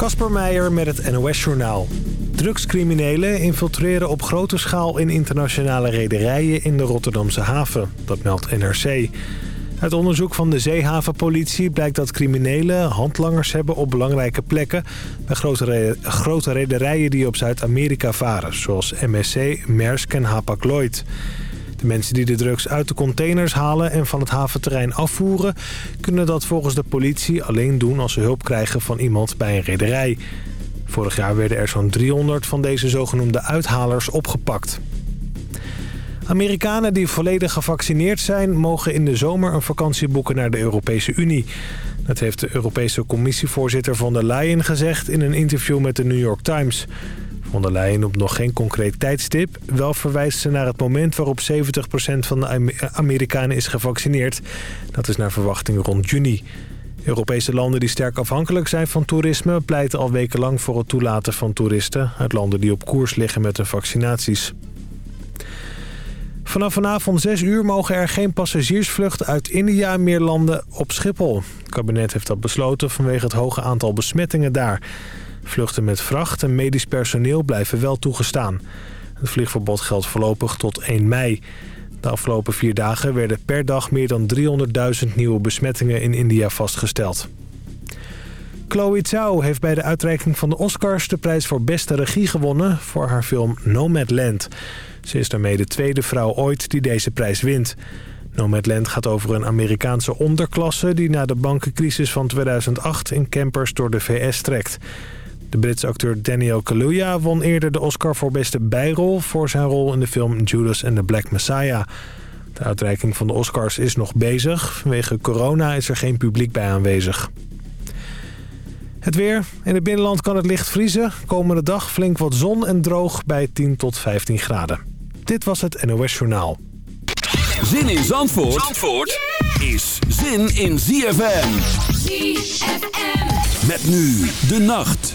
Kasper Meijer met het NOS-journaal. Drugscriminelen infiltreren op grote schaal in internationale rederijen in de Rotterdamse haven. Dat meldt NRC. Uit onderzoek van de zeehavenpolitie blijkt dat criminelen handlangers hebben op belangrijke plekken... bij grote, grote rederijen die op Zuid-Amerika varen, zoals MSC, Maersk en Hapag-Lloyd. De mensen die de drugs uit de containers halen en van het haventerrein afvoeren... kunnen dat volgens de politie alleen doen als ze hulp krijgen van iemand bij een rederij. Vorig jaar werden er zo'n 300 van deze zogenoemde uithalers opgepakt. Amerikanen die volledig gevaccineerd zijn... mogen in de zomer een vakantie boeken naar de Europese Unie. Dat heeft de Europese commissievoorzitter von der Leyen gezegd... in een interview met de New York Times. Von der Leyen noemt nog geen concreet tijdstip. Wel verwijst ze naar het moment waarop 70% van de Amerikanen is gevaccineerd. Dat is naar verwachting rond juni. Europese landen die sterk afhankelijk zijn van toerisme... pleiten al wekenlang voor het toelaten van toeristen... uit landen die op koers liggen met hun vaccinaties. Vanaf vanavond 6 uur mogen er geen passagiersvluchten uit India meer landen op Schiphol. Het kabinet heeft dat besloten vanwege het hoge aantal besmettingen daar. Vluchten met vracht en medisch personeel blijven wel toegestaan. Het vliegverbod geldt voorlopig tot 1 mei. De afgelopen vier dagen werden per dag meer dan 300.000 nieuwe besmettingen in India vastgesteld. Chloe Zhao heeft bij de uitreiking van de Oscars de prijs voor beste regie gewonnen voor haar film Nomadland. Ze is daarmee de tweede vrouw ooit die deze prijs wint. Nomadland gaat over een Amerikaanse onderklasse die na de bankencrisis van 2008 in campers door de VS trekt. De Britse acteur Daniel Kaluuya won eerder de Oscar voor beste bijrol... voor zijn rol in de film Judas and the Black Messiah. De uitreiking van de Oscars is nog bezig. Vanwege corona is er geen publiek bij aanwezig. Het weer. In het binnenland kan het licht vriezen. Komende dag flink wat zon en droog bij 10 tot 15 graden. Dit was het NOS Journaal. Zin in Zandvoort, Zandvoort is zin in ZFM. ZFM. Met nu de nacht.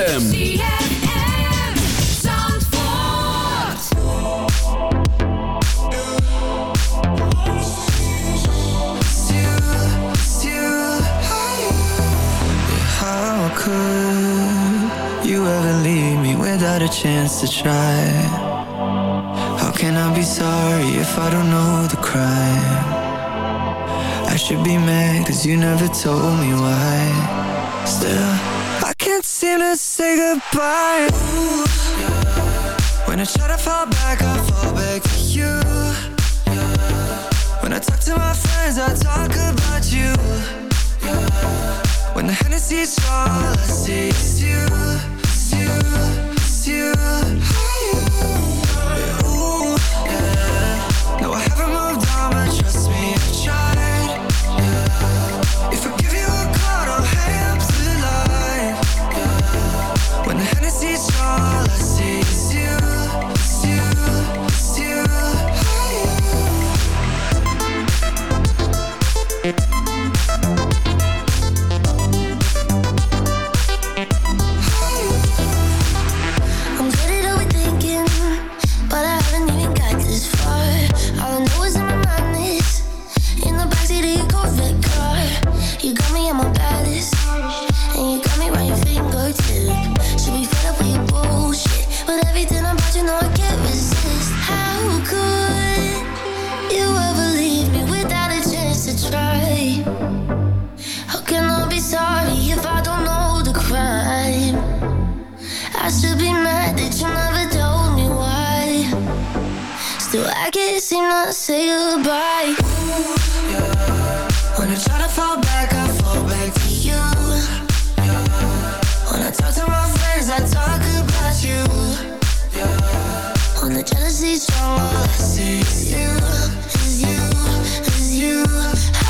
ZFM. without a chance to try How can I be sorry if I don't know the crime? I should be mad cause you never told me why goodbye yeah. When I try to fall back, I fall back to you yeah. When I talk to my friends, I talk about you yeah. When the Hennessy's all I see is you, it's you, it's you, it's you. should be mad that you never told me why Still I can't seem to say goodbye yeah. When I try to fall back, I fall back to you yeah. When I talk to my friends, I talk about you yeah. When the jealousy's strong, all I see is you Is you, is you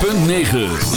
.9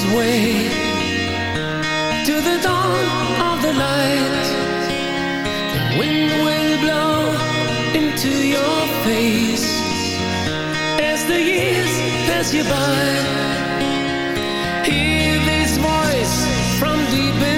His way to the dawn of the light. The wind will blow into your face as the years pass you by. Hear this voice from deep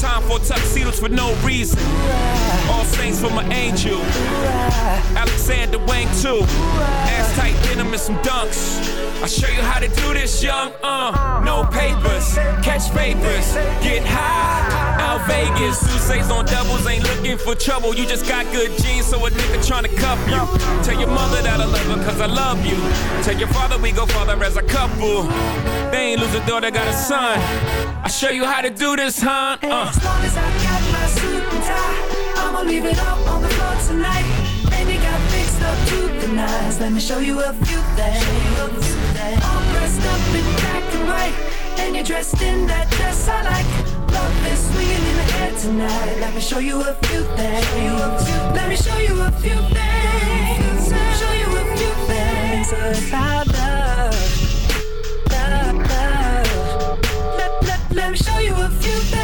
Tom Ford tuxedos for no reason. All saints for my angel. Alexander Wang too. Ass tight denim and some dunks. I'll show you how to do this, young. Uh, no papers, catch papers, get high. Out Vegas, Sousa's on doubles, ain't looking for trouble. You just got good genes, so a nigga tryna cuff you. Tell your mother that I love her, cause I love you. Tell your father we go father as a couple. They ain't lose a daughter, got a son. I show you how to do this, huh? Uh. As long as I got my suit and tie, I'ma leave it all on the floor tonight. You got fixed up to the nines. Let me show you a few things. All dressed up in black and white, and you're dressed in that dress I like. Love is swinging in the air tonight. Let me show you a few things. Let me show you a few things. Show you a few things about love. Let me show you a few things.